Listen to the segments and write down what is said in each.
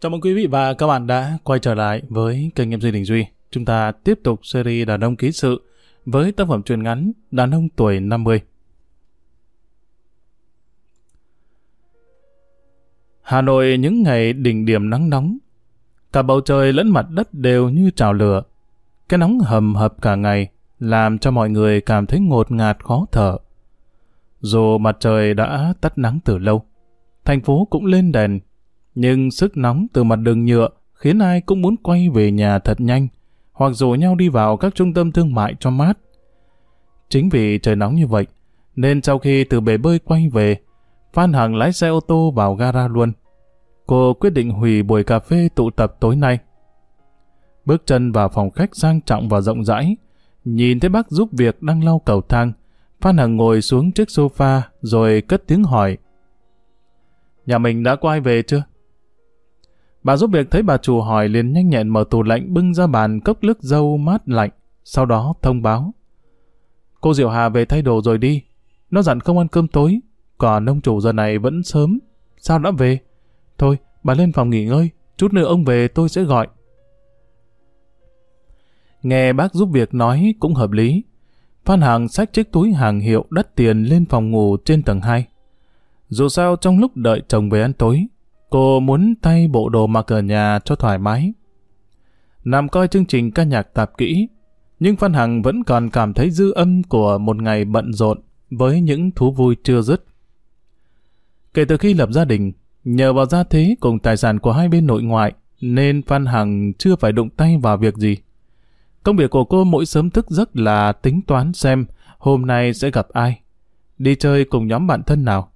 Chào mừng quý vị và các bạn đã quay trở lại với kênh MC Đình Duy. Chúng ta tiếp tục series Đàn ông ký sự với tác phẩm truyền ngắn Đàn ông tuổi 50. Hà Nội những ngày đỉnh điểm nắng nóng. Cả bầu trời lẫn mặt đất đều như trào lửa. Cái nóng hầm hập cả ngày làm cho mọi người cảm thấy ngột ngạt khó thở. Dù mặt trời đã tắt nắng từ lâu, thành phố cũng lên đèn nhưng sức nóng từ mặt đường nhựa khiến ai cũng muốn quay về nhà thật nhanh, hoặc rủ nhau đi vào các trung tâm thương mại cho mát. Chính vì trời nóng như vậy, nên sau khi từ bể bơi quay về, Phan Hằng lái xe ô tô vào gara luôn. Cô quyết định hủy buổi cà phê tụ tập tối nay. Bước chân vào phòng khách sang trọng và rộng rãi, nhìn thấy bác giúp việc đang lau cầu thang. Phan Hằng ngồi xuống chiếc sofa rồi cất tiếng hỏi. Nhà mình đã quay về chưa? Bà giúp việc thấy bà chủ hỏi liền nhanh nhẹn mở tủ lạnh bưng ra bàn cốc nước dâu mát lạnh, sau đó thông báo. Cô Diệu Hà về thay đồ rồi đi, nó dặn không ăn cơm tối, còn ông chủ giờ này vẫn sớm, sao đã về? Thôi, bà lên phòng nghỉ ngơi, chút nữa ông về tôi sẽ gọi. Nghe bác giúp việc nói cũng hợp lý. Phan hằng xách chiếc túi hàng hiệu đắt tiền lên phòng ngủ trên tầng 2. Dù sao trong lúc đợi chồng về ăn tối, Cô muốn thay bộ đồ mặc ở nhà cho thoải mái. Nằm coi chương trình ca nhạc tạp kỹ, nhưng Phan Hằng vẫn còn cảm thấy dư âm của một ngày bận rộn với những thú vui chưa dứt. Kể từ khi lập gia đình, nhờ vào gia thế cùng tài sản của hai bên nội ngoại, nên Phan Hằng chưa phải đụng tay vào việc gì. Công việc của cô mỗi sớm thức giấc là tính toán xem hôm nay sẽ gặp ai, đi chơi cùng nhóm bạn thân nào.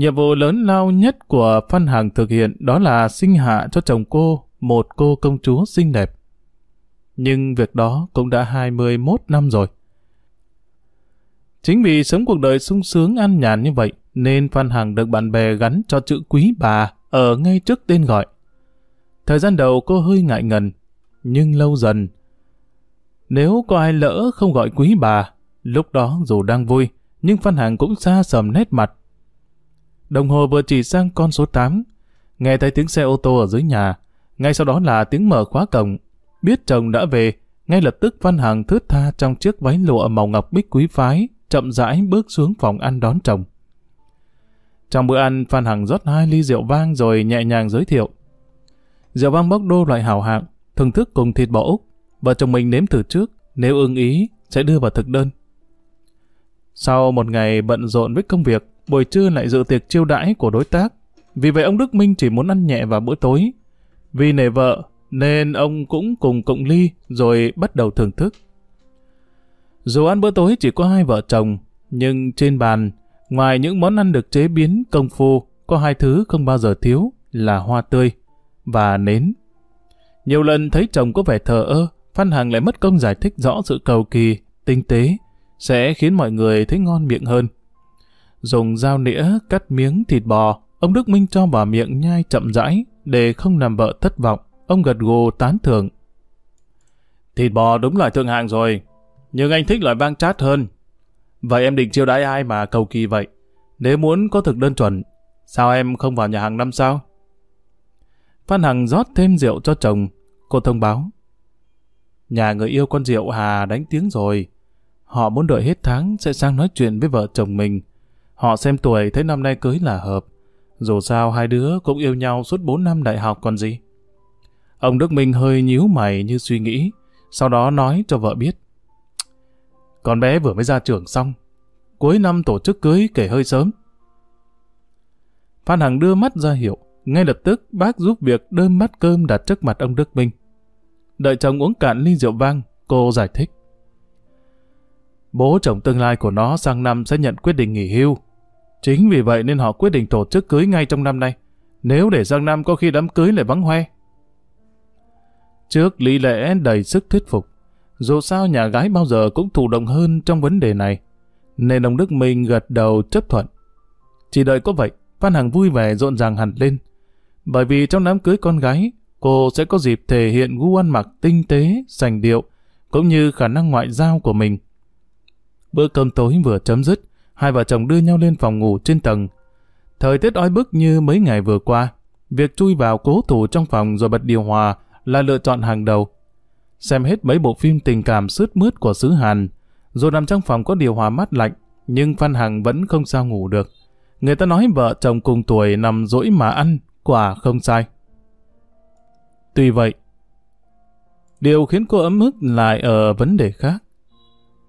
Nhiệm vụ lớn lao nhất của Phan Hằng thực hiện đó là sinh hạ cho chồng cô một cô công chúa xinh đẹp. Nhưng việc đó cũng đã 21 năm rồi. Chính vì sống cuộc đời sung sướng an nhàn như vậy, nên Phan Hằng được bạn bè gắn cho chữ quý bà ở ngay trước tên gọi. Thời gian đầu cô hơi ngại ngần, nhưng lâu dần, nếu có ai lỡ không gọi quý bà, lúc đó dù đang vui, nhưng Phan Hằng cũng xa sầm nét mặt, Đồng hồ vừa chỉ sang con số 8. Nghe thấy tiếng xe ô tô ở dưới nhà. Ngay sau đó là tiếng mở khóa cổng. Biết chồng đã về, ngay lập tức Văn Hằng thướt tha trong chiếc váy lụa màu ngọc bích quý phái, chậm rãi bước xuống phòng ăn đón chồng. Trong bữa ăn, Phan Hằng rót hai ly rượu vang rồi nhẹ nhàng giới thiệu. Rượu vang bốc đô loại hảo hạng, thưởng thức cùng thịt bò Úc. Vợ chồng mình nếm thử trước, nếu ưng ý, sẽ đưa vào thực đơn. Sau một ngày bận rộn với công việc, buổi trưa lại dự tiệc chiêu đãi của đối tác. Vì vậy ông Đức Minh chỉ muốn ăn nhẹ vào bữa tối. Vì nể vợ, nên ông cũng cùng cộng ly rồi bắt đầu thưởng thức. Dù ăn bữa tối chỉ có hai vợ chồng, nhưng trên bàn, ngoài những món ăn được chế biến công phu, có hai thứ không bao giờ thiếu là hoa tươi và nến. Nhiều lần thấy chồng có vẻ thờ ơ, Phan Hằng lại mất công giải thích rõ sự cầu kỳ, tinh tế, sẽ khiến mọi người thấy ngon miệng hơn. Dùng dao nĩa cắt miếng thịt bò, ông Đức Minh cho vào miệng nhai chậm rãi để không làm vợ thất vọng. Ông gật gù tán thưởng. Thịt bò đúng loại thượng hạng rồi, nhưng anh thích loại vang chát hơn. Vậy em định chiêu đãi ai mà cầu kỳ vậy? Nếu muốn có thực đơn chuẩn, sao em không vào nhà hàng năm sao? Phan Hằng rót thêm rượu cho chồng. Cô thông báo. Nhà người yêu con rượu Hà đánh tiếng rồi. Họ muốn đợi hết tháng sẽ sang nói chuyện với vợ chồng mình. Họ xem tuổi thấy năm nay cưới là hợp. Dù sao hai đứa cũng yêu nhau suốt 4 năm đại học còn gì. Ông Đức Minh hơi nhíu mày như suy nghĩ, sau đó nói cho vợ biết. Con bé vừa mới ra trường xong, cuối năm tổ chức cưới kể hơi sớm. Phan Hằng đưa mắt ra hiệu, ngay lập tức bác giúp việc đơm mắt cơm đặt trước mặt ông Đức Minh. Đợi chồng uống cạn ly rượu vang, cô giải thích. Bố chồng tương lai của nó sang năm sẽ nhận quyết định nghỉ hưu, Chính vì vậy nên họ quyết định tổ chức cưới ngay trong năm nay. Nếu để sang năm có khi đám cưới lại vắng hoe. Trước lý lẽ đầy sức thuyết phục, dù sao nhà gái bao giờ cũng thụ động hơn trong vấn đề này, nên ông Đức Minh gật đầu chấp thuận. Chỉ đợi có vậy, Phan Hằng vui vẻ rộn ràng hẳn lên. Bởi vì trong đám cưới con gái, cô sẽ có dịp thể hiện gu ăn mặc tinh tế, sành điệu, cũng như khả năng ngoại giao của mình. Bữa cơm tối vừa chấm dứt, hai vợ chồng đưa nhau lên phòng ngủ trên tầng. Thời tiết oi bức như mấy ngày vừa qua, Việc chui vào cố thủ trong phòng rồi bật điều hòa là lựa chọn hàng đầu. Xem hết mấy bộ phim tình cảm sướt mướt của xứ Hàn, rồi nằm trong phòng có điều hòa mát lạnh, nhưng Phan Hằng vẫn không sao ngủ được. Người ta nói vợ chồng cùng tuổi nằm dỗi mà ăn, quả không sai. Tuy vậy, điều khiến cô ấm ức lại ở vấn đề khác.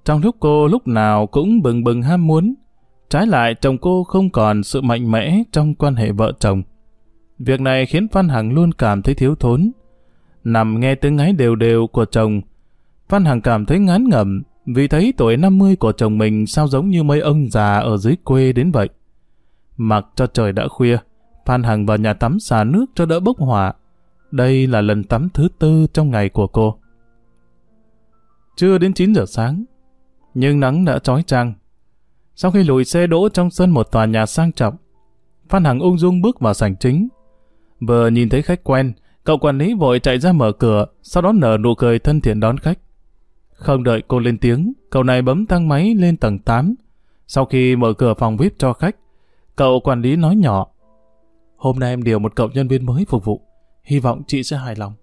Trong lúc cô lúc nào cũng bừng bừng ham muốn, trái lại chồng cô không còn sự mạnh mẽ trong quan hệ vợ chồng. Việc này khiến Phan Hằng luôn cảm thấy thiếu thốn. Nằm nghe tiếng ngáy đều đều của chồng, Phan Hằng cảm thấy ngán ngẩm vì thấy tuổi 50 của chồng mình sao giống như mấy ông già ở dưới quê đến vậy. Mặc cho trời đã khuya, Phan Hằng vào nhà tắm xả nước cho đỡ bốc hỏa. Đây là lần tắm thứ tư trong ngày của cô. Chưa đến 9 giờ sáng, nhưng nắng đã trói trang. Sau khi lùi xe đỗ trong sân một tòa nhà sang trọng, Phan Hằng ung dung bước vào sảnh chính. Vừa nhìn thấy khách quen, cậu quản lý vội chạy ra mở cửa, sau đó nở nụ cười thân thiện đón khách. Không đợi cô lên tiếng, cậu này bấm thang máy lên tầng 8. Sau khi mở cửa phòng VIP cho khách, cậu quản lý nói nhỏ. Hôm nay em điều một cậu nhân viên mới phục vụ, hy vọng chị sẽ hài lòng.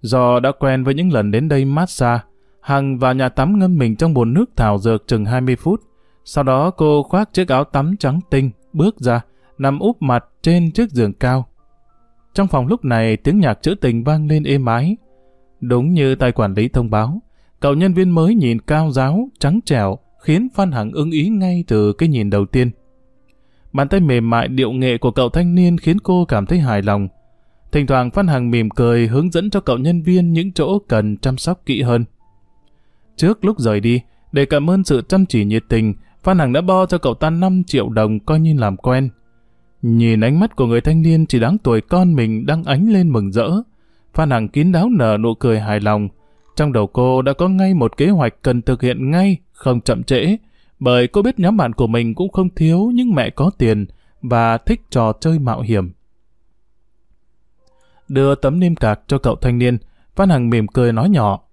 Do đã quen với những lần đến đây massage, Hằng vào nhà tắm ngâm mình trong bồn nước thảo dược chừng 20 phút. Sau đó cô khoác chiếc áo tắm trắng tinh, bước ra, nằm úp mặt trên chiếc giường cao. Trong phòng lúc này tiếng nhạc trữ tình vang lên êm ái. Đúng như tài quản lý thông báo, cậu nhân viên mới nhìn cao giáo, trắng trẻo, khiến Phan Hằng ưng ý ngay từ cái nhìn đầu tiên. Bàn tay mềm mại điệu nghệ của cậu thanh niên khiến cô cảm thấy hài lòng. Thỉnh thoảng Phan Hằng mỉm cười hướng dẫn cho cậu nhân viên những chỗ cần chăm sóc kỹ hơn. Trước lúc rời đi, để cảm ơn sự chăm chỉ nhiệt tình, Phan Hằng đã bo cho cậu ta 5 triệu đồng coi như làm quen. Nhìn ánh mắt của người thanh niên chỉ đáng tuổi con mình đang ánh lên mừng rỡ. Phan Hằng kín đáo nở nụ cười hài lòng. Trong đầu cô đã có ngay một kế hoạch cần thực hiện ngay, không chậm trễ, bởi cô biết nhóm bạn của mình cũng không thiếu những mẹ có tiền và thích trò chơi mạo hiểm. Đưa tấm niêm cạc cho cậu thanh niên, Phan Hằng mỉm cười nói nhỏ.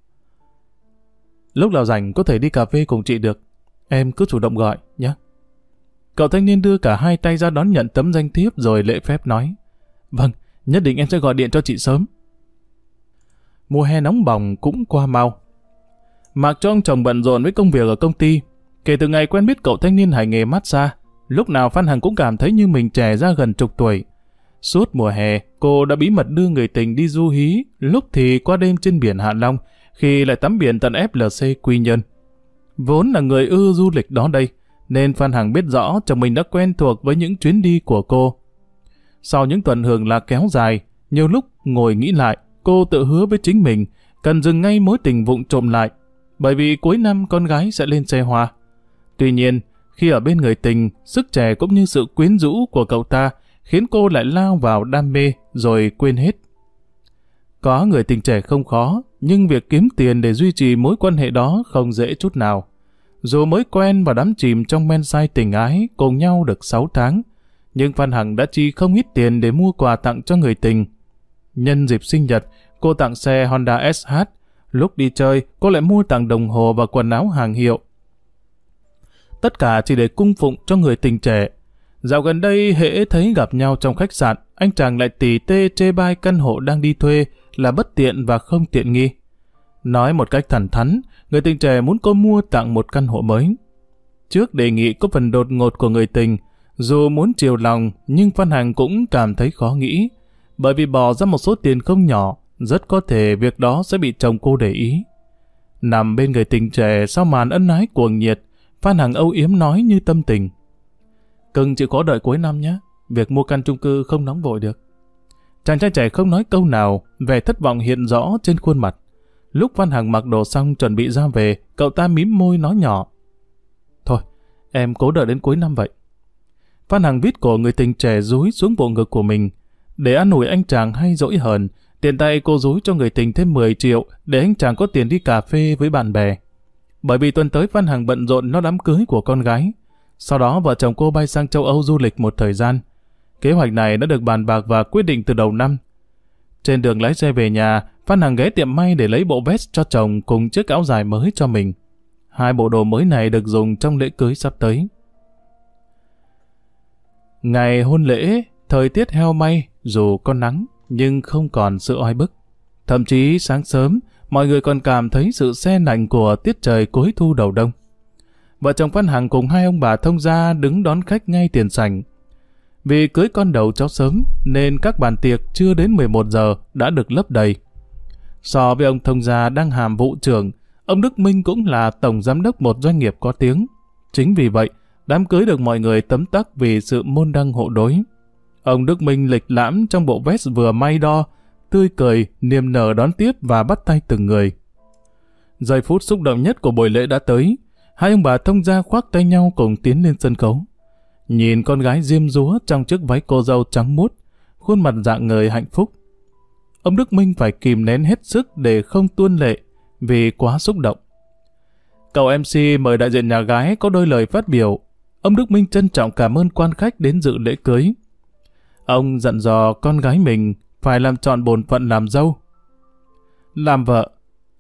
Lúc nào rảnh có thể đi cà phê cùng chị được. Em cứ chủ động gọi, nhé. Cậu thanh niên đưa cả hai tay ra đón nhận tấm danh thiếp rồi lễ phép nói. Vâng, nhất định em sẽ gọi điện cho chị sớm. Mùa hè nóng bỏng cũng qua mau. Mặc cho ông chồng bận rộn với công việc ở công ty, kể từ ngày quen biết cậu thanh niên hành nghề massage, lúc nào Phan Hằng cũng cảm thấy như mình trẻ ra gần chục tuổi. Suốt mùa hè, cô đã bí mật đưa người tình đi du hí, lúc thì qua đêm trên biển Hạ Long, khi lại tắm biển tận FLC Quy Nhơn. Vốn là người ưa du lịch đó đây, nên Phan Hằng biết rõ chồng mình đã quen thuộc với những chuyến đi của cô. Sau những tuần hưởng lạc kéo dài, nhiều lúc ngồi nghĩ lại, cô tự hứa với chính mình cần dừng ngay mối tình vụng trộm lại, bởi vì cuối năm con gái sẽ lên xe hoa. Tuy nhiên, khi ở bên người tình, sức trẻ cũng như sự quyến rũ của cậu ta khiến cô lại lao vào đam mê rồi quên hết. Có người tình trẻ không khó, nhưng việc kiếm tiền để duy trì mối quan hệ đó không dễ chút nào. Dù mới quen và đắm chìm trong men say tình ái cùng nhau được 6 tháng, nhưng Phan Hằng đã chi không ít tiền để mua quà tặng cho người tình. Nhân dịp sinh nhật, cô tặng xe Honda SH. Lúc đi chơi, cô lại mua tặng đồng hồ và quần áo hàng hiệu. Tất cả chỉ để cung phụng cho người tình trẻ. Dạo gần đây, hễ thấy gặp nhau trong khách sạn, anh chàng lại tỉ tê chê bai căn hộ đang đi thuê là bất tiện và không tiện nghi. Nói một cách thẳng thắn, người tình trẻ muốn cô mua tặng một căn hộ mới. Trước đề nghị có phần đột ngột của người tình, dù muốn chiều lòng nhưng Phan Hằng cũng cảm thấy khó nghĩ, bởi vì bỏ ra một số tiền không nhỏ, rất có thể việc đó sẽ bị chồng cô để ý. Nằm bên người tình trẻ sau màn ân ái cuồng nhiệt, Phan Hằng âu yếm nói như tâm tình. Cưng chịu có đợi cuối năm nhé, việc mua căn chung cư không nóng vội được. Chàng trai trẻ không nói câu nào, vẻ thất vọng hiện rõ trên khuôn mặt. Lúc Văn Hằng mặc đồ xong chuẩn bị ra về, cậu ta mím môi nói nhỏ. Thôi, em cố đợi đến cuối năm vậy. Văn Hằng viết cổ người tình trẻ rúi xuống bộ ngực của mình. Để ăn ủi anh chàng hay dỗi hờn, tiền tay cô rúi cho người tình thêm 10 triệu để anh chàng có tiền đi cà phê với bạn bè. Bởi vì tuần tới Văn Hằng bận rộn nó đám cưới của con gái. Sau đó vợ chồng cô bay sang châu Âu du lịch một thời gian. Kế hoạch này đã được bàn bạc và quyết định từ đầu năm. Trên đường lái xe về nhà, Phan Hằng ghé tiệm may để lấy bộ vest cho chồng cùng chiếc áo dài mới cho mình. Hai bộ đồ mới này được dùng trong lễ cưới sắp tới. Ngày hôn lễ, Thời tiết heo may, dù có nắng, nhưng không còn sự oi bức. Thậm chí sáng sớm, mọi người còn cảm thấy sự xe lạnh của tiết trời cuối thu đầu đông. Vợ chồng Phan Hằng cùng hai ông bà thông gia đứng đón khách ngay tiền sảnh. Vì cưới con đầu cháu sớm, nên các bàn tiệc chưa đến 11 giờ đã được lấp đầy. So với ông thông gia đang hàm vụ trưởng, ông Đức Minh cũng là tổng giám đốc một doanh nghiệp có tiếng. Chính vì vậy, đám cưới được mọi người tấm tắc vì sự môn đăng hộ đối. Ông Đức Minh lịch lãm trong bộ vest vừa may đo, tươi cười, niềm nở đón tiếp và bắt tay từng người. Giây phút xúc động nhất của buổi lễ đã tới, hai ông bà thông gia khoác tay nhau cùng tiến lên sân khấu. Nhìn con gái diêm rúa trong chiếc váy cô dâu trắng mút, khuôn mặt dạng người hạnh phúc. Ông Đức Minh phải kìm nén hết sức để không tuôn lệ vì quá xúc động. Cậu MC mời đại diện nhà gái có đôi lời phát biểu. Ông Đức Minh trân trọng cảm ơn quan khách đến dự lễ cưới. Ông dặn dò con gái mình phải làm chọn bổn phận làm dâu. Làm vợ,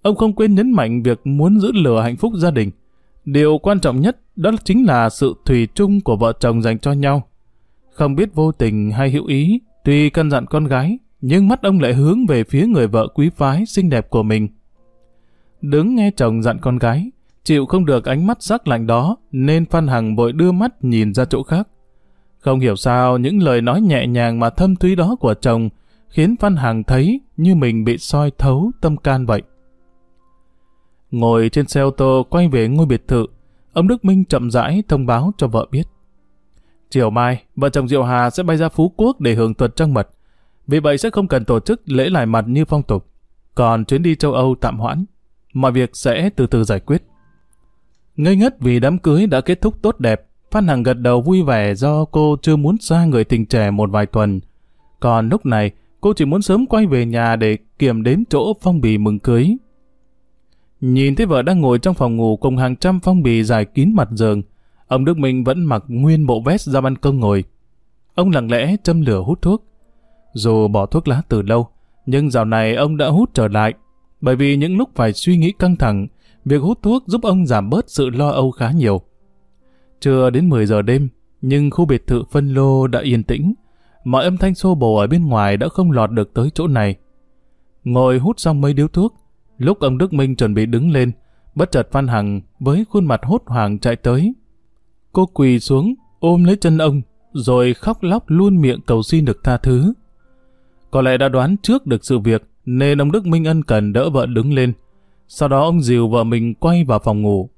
ông không quên nhấn mạnh việc muốn giữ lửa hạnh phúc gia đình. Điều quan trọng nhất đó chính là sự thủy chung của vợ chồng dành cho nhau. Không biết vô tình hay hữu ý, tuy căn dặn con gái, nhưng mắt ông lại hướng về phía người vợ quý phái xinh đẹp của mình. Đứng nghe chồng dặn con gái, chịu không được ánh mắt sắc lạnh đó, nên Phan Hằng vội đưa mắt nhìn ra chỗ khác. Không hiểu sao những lời nói nhẹ nhàng mà thâm thúy đó của chồng khiến Phan Hằng thấy như mình bị soi thấu tâm can vậy. Ngồi trên xe ô tô quay về ngôi biệt thự, ông Đức Minh chậm rãi thông báo cho vợ biết. Chiều mai, vợ chồng Diệu Hà sẽ bay ra Phú Quốc để hưởng tuần trăng mật. Vì vậy sẽ không cần tổ chức lễ lại mặt như phong tục. Còn chuyến đi châu Âu tạm hoãn. Mọi việc sẽ từ từ giải quyết. Ngây ngất vì đám cưới đã kết thúc tốt đẹp, Phan Hằng gật đầu vui vẻ do cô chưa muốn xa người tình trẻ một vài tuần. Còn lúc này, cô chỉ muốn sớm quay về nhà để kiểm đếm chỗ phong bì mừng cưới. Nhìn thấy vợ đang ngồi trong phòng ngủ cùng hàng trăm phong bì dài kín mặt giường, ông Đức Minh vẫn mặc nguyên bộ vest ra ban công ngồi. Ông lặng lẽ châm lửa hút thuốc. Dù bỏ thuốc lá từ lâu, nhưng dạo này ông đã hút trở lại, bởi vì những lúc phải suy nghĩ căng thẳng, việc hút thuốc giúp ông giảm bớt sự lo âu khá nhiều. Trưa đến 10 giờ đêm, nhưng khu biệt thự phân lô đã yên tĩnh. Mọi âm thanh xô bồ ở bên ngoài đã không lọt được tới chỗ này. Ngồi hút xong mấy điếu thuốc, lúc ông Đức Minh chuẩn bị đứng lên, bất chợt Phan Hằng với khuôn mặt hốt hoảng chạy tới. Cô quỳ xuống, ôm lấy chân ông, rồi khóc lóc luôn miệng cầu xin được tha thứ. Có lẽ đã đoán trước được sự việc, nên ông Đức Minh ân cần đỡ vợ đứng lên. Sau đó ông dìu vợ mình quay vào phòng ngủ.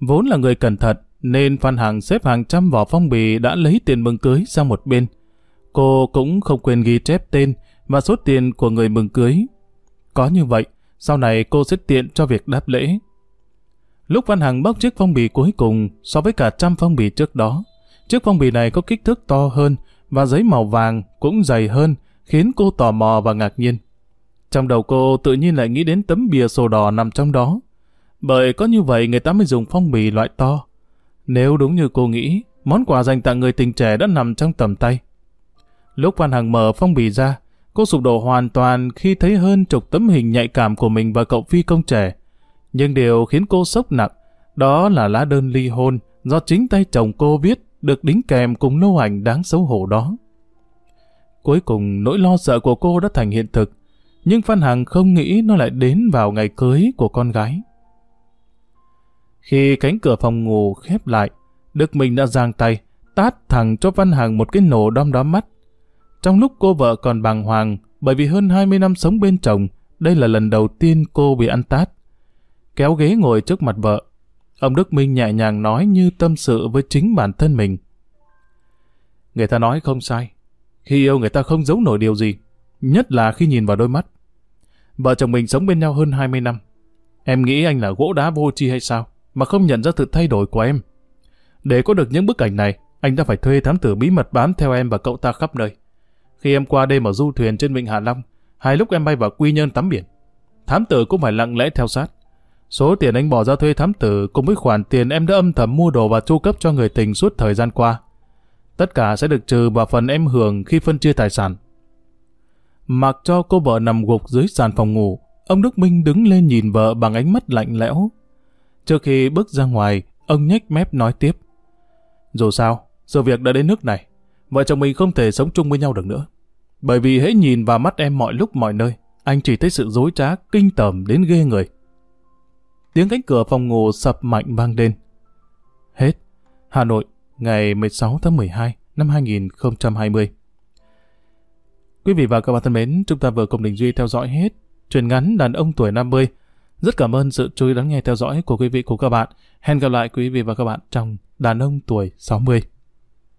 Vốn là người cẩn thận, nên Phan Hằng xếp hàng trăm vỏ phong bì đã lấy tiền mừng cưới sang một bên. Cô cũng không quên ghi chép tên và số tiền của người mừng cưới. Có như vậy, sau này cô sẽ tiện cho việc đáp lễ. Lúc văn Hằng bóc chiếc phong bì cuối cùng so với cả trăm phong bì trước đó, chiếc phong bì này có kích thước to hơn và giấy màu vàng cũng dày hơn, khiến cô tò mò và ngạc nhiên. Trong đầu cô tự nhiên lại nghĩ đến tấm bìa sổ đỏ nằm trong đó. Bởi có như vậy người ta mới dùng phong bì loại to. Nếu đúng như cô nghĩ, món quà dành tặng người tình trẻ đã nằm trong tầm tay. Lúc văn Hằng mở phong bì ra, cô sụp đổ hoàn toàn khi thấy hơn chục tấm hình nhạy cảm của mình và cậu phi công trẻ. Nhưng điều khiến cô sốc nặng, đó là lá đơn ly hôn do chính tay chồng cô viết được đính kèm cùng lâu ảnh đáng xấu hổ đó. Cuối cùng nỗi lo sợ của cô đã thành hiện thực, nhưng Phan Hằng không nghĩ nó lại đến vào ngày cưới của con gái. Khi cánh cửa phòng ngủ khép lại, Đức Minh đã giang tay, tát thẳng cho Văn Hằng một cái nổ đom đóm mắt. Trong lúc cô vợ còn bàng hoàng, bởi vì hơn 20 năm sống bên chồng, đây là lần đầu tiên cô bị ăn tát. Kéo ghế ngồi trước mặt vợ, ông Đức Minh nhẹ nhàng nói như tâm sự với chính bản thân mình. Người ta nói không sai, khi yêu người ta không giấu nổi điều gì, nhất là khi nhìn vào đôi mắt. Vợ chồng mình sống bên nhau hơn 20 năm. Em nghĩ anh là gỗ đá vô tri hay sao? mà không nhận ra sự thay đổi của em. Để có được những bức ảnh này, anh đã phải thuê thám tử bí mật bám theo em và cậu ta khắp nơi. Khi em qua đêm ở du thuyền trên vịnh Hạ Long, hai lúc em bay vào Quy Nhơn tắm biển, thám tử cũng phải lặng lẽ theo sát. Số tiền anh bỏ ra thuê thám tử cùng với khoản tiền em đã âm thầm mua đồ và chu cấp cho người tình suốt thời gian qua. Tất cả sẽ được trừ vào phần em hưởng khi phân chia tài sản. Mặc cho cô vợ nằm gục dưới sàn phòng ngủ, ông Đức Minh đứng lên nhìn vợ bằng ánh mắt lạnh lẽo, Trước khi bước ra ngoài, ông nhếch mép nói tiếp. Dù sao, sự việc đã đến nước này. vợ chồng mình không thể sống chung với nhau được nữa. Bởi vì hễ nhìn vào mắt em mọi lúc mọi nơi, anh chỉ thấy sự dối trá, kinh tởm đến ghê người. Tiếng cánh cửa phòng ngủ sập mạnh vang lên. Hết. Hà Nội, ngày 16 tháng 12 năm 2020. Quý vị và các bạn thân mến, chúng ta vừa cùng Đình Duy theo dõi hết truyền ngắn đàn ông tuổi 50. Rất cảm ơn sự chú ý lắng nghe theo dõi của quý vị của các bạn. Hẹn gặp lại quý vị và các bạn trong đàn ông tuổi 60.